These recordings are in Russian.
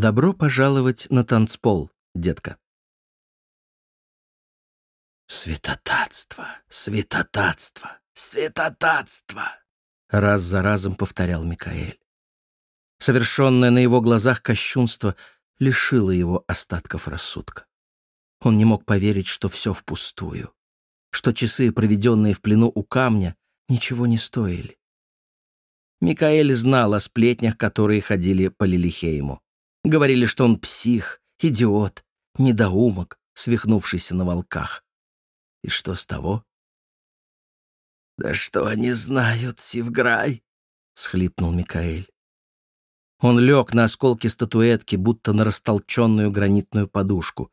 Добро пожаловать на танцпол, детка. «Святотатство, святотатство, святотатство!» Раз за разом повторял Микаэль. Совершенное на его глазах кощунство лишило его остатков рассудка. Он не мог поверить, что все впустую, что часы, проведенные в плену у камня, ничего не стоили. Микаэль знал о сплетнях, которые ходили по Лилихейму. Говорили, что он псих, идиот, недоумок, свихнувшийся на волках. И что с того? «Да что они знают, Сивграй?» — схлипнул Микаэль. Он лег на осколки статуэтки, будто на растолченную гранитную подушку.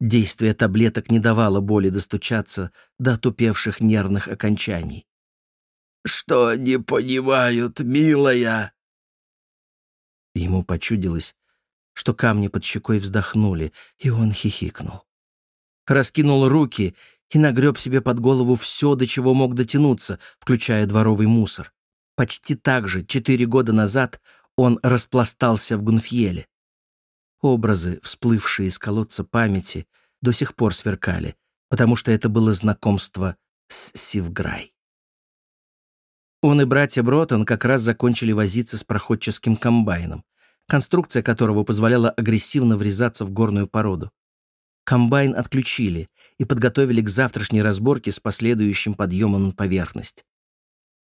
Действие таблеток не давало боли достучаться до отупевших нервных окончаний. «Что они понимают, милая?» Ему почудилось, что камни под щекой вздохнули, и он хихикнул. Раскинул руки и нагреб себе под голову все, до чего мог дотянуться, включая дворовый мусор. Почти так же, четыре года назад, он распластался в Гунфьеле. Образы, всплывшие из колодца памяти, до сих пор сверкали, потому что это было знакомство с Сивграй. Он и братья Бротон как раз закончили возиться с проходческим комбайном, конструкция которого позволяла агрессивно врезаться в горную породу. Комбайн отключили и подготовили к завтрашней разборке с последующим подъемом на поверхность.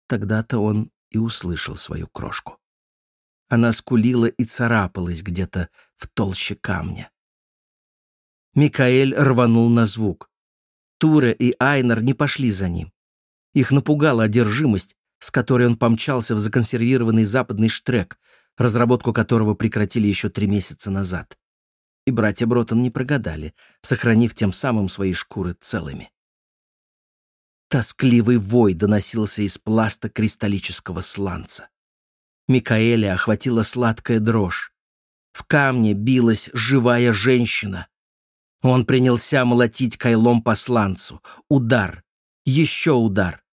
Тогда-то он и услышал свою крошку. Она скулила и царапалась где-то в толще камня. Микаэль рванул на звук. Туре и Айнер не пошли за ним. Их напугала одержимость, с которой он помчался в законсервированный западный штрек, разработку которого прекратили еще три месяца назад. И братья Бротон не прогадали, сохранив тем самым свои шкуры целыми. Тоскливый вой доносился из пласта кристаллического сланца. Микаэля охватила сладкая дрожь. В камне билась живая женщина. Он принялся молотить кайлом по сланцу. Удар. Еще удар.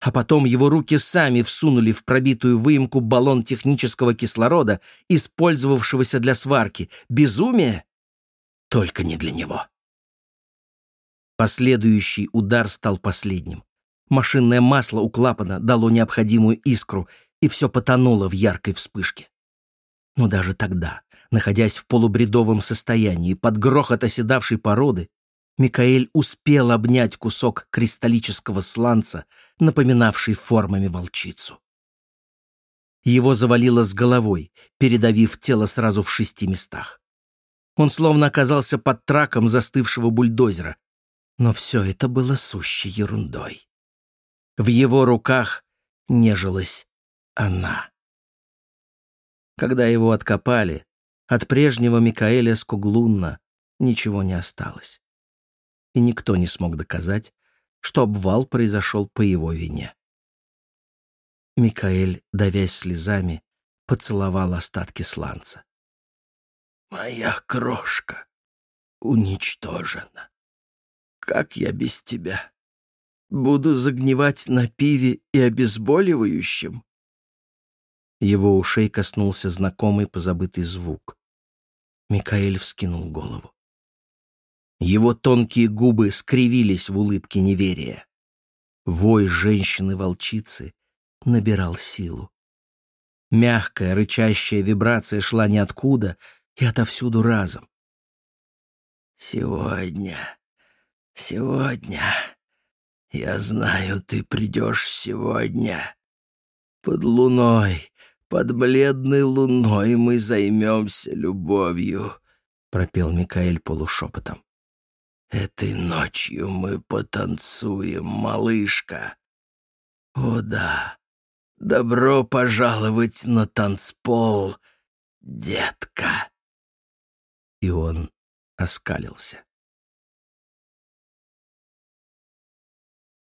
А потом его руки сами всунули в пробитую выемку баллон технического кислорода, использовавшегося для сварки. Безумие? Только не для него. Последующий удар стал последним. Машинное масло у клапана дало необходимую искру, и все потонуло в яркой вспышке. Но даже тогда, находясь в полубредовом состоянии под грохот оседавшей породы, Микаэль успел обнять кусок кристаллического сланца, напоминавший формами волчицу. Его завалило с головой, передавив тело сразу в шести местах. Он словно оказался под траком застывшего бульдозера, но все это было сущей ерундой. В его руках нежилась она. Когда его откопали, от прежнего Микаэля Скуглунна ничего не осталось. И никто не смог доказать, что обвал произошел по его вине. Микаэль, давясь слезами, поцеловал остатки сланца. «Моя крошка уничтожена. Как я без тебя? Буду загнивать на пиве и обезболивающем?» Его ушей коснулся знакомый позабытый звук. Микаэль вскинул голову. Его тонкие губы скривились в улыбке неверия. Вой женщины-волчицы набирал силу. Мягкая, рычащая вибрация шла ниоткуда и отовсюду разом. «Сегодня, сегодня, я знаю, ты придешь сегодня. Под луной, под бледной луной мы займемся любовью», — пропел Микаэль полушепотом. «Этой ночью мы потанцуем, малышка. О да, добро пожаловать на танцпол, детка!» И он оскалился.